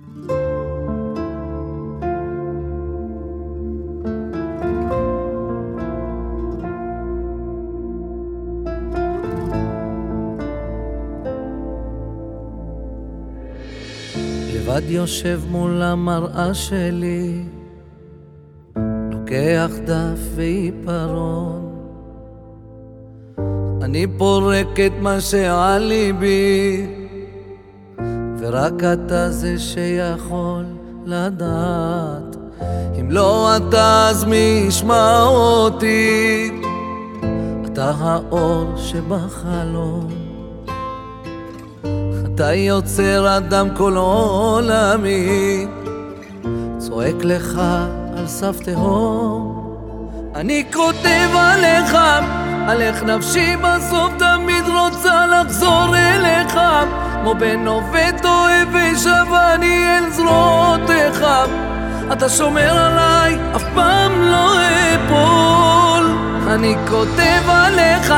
לבד יושב מול המראה שלי, לוקח דף ועיפרון. אני פורק את מה שעל ליבי, ורק אתה זה שיכול לדעת. אם לא אתה אז מי ישמע אותי? אתה האור שבחלום. אתה יוצר אדם כל עולמי, צועק לך על סף תהום. אני כותב עליך, על איך נפשי בסוף תמיד רוצה לחזור אליך, כמו בן עובד אוהב ושב אני אל זרועותיך. אתה שומר עליי, אף פעם לא אפול. אני כותב עליך,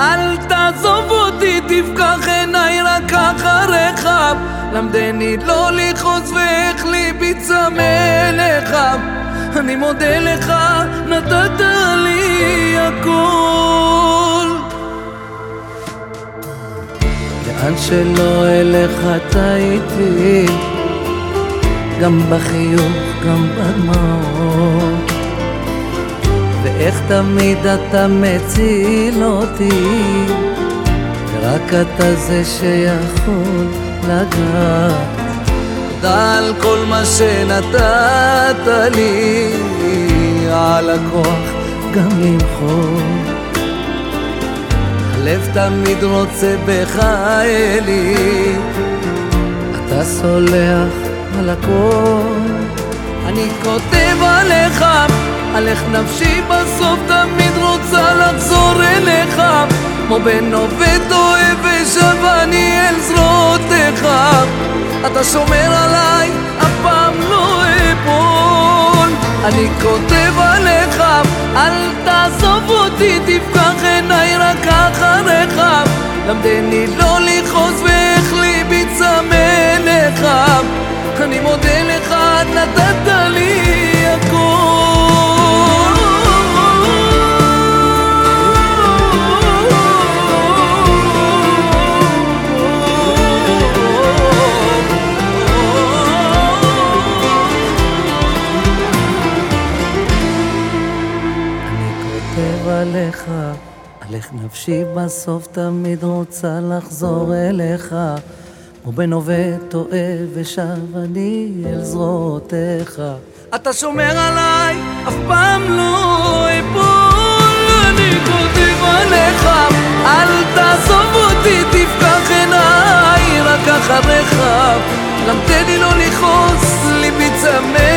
אל תעזוב אותי, תפקח עיניי רק אחריך. למדני לא לכעוס ואיך ליבי צמא אליך. אני מודה לך, נתת לי הכל. לאן שלא אלך אתה איתי, גם בחיוך, גם בדמעות. ואיך תמיד אתה מציל אותי, ורק אתה זה שיכול לגעת. תודה על כל מה שנתת לי, על הכוח גם למחול. הלב תמיד רוצה בך, אלי, אתה סולח על הכל. אני כותב עליך, על איך נפשי בסוף תמיד רוצה לחזור אליך, כמו בן עובד אוהב ושב אני אל זרועותיך. אתה שומר אני כותב עליך, אל תעזוב אותי, תפקח עיניי רק אחריך. למדני חושב עליך, על איך נפשי בסוף תמיד רוצה לחזור אליך. כמו בן עובד טועה ושב אני אל זרועותיך. אתה שומר עליי, אף פעם לא אפול, אני כותב עליך, אל תעזוב אותי, תפקח עיניי רק אחריך. למתני לא לכעוס, ליבי צמא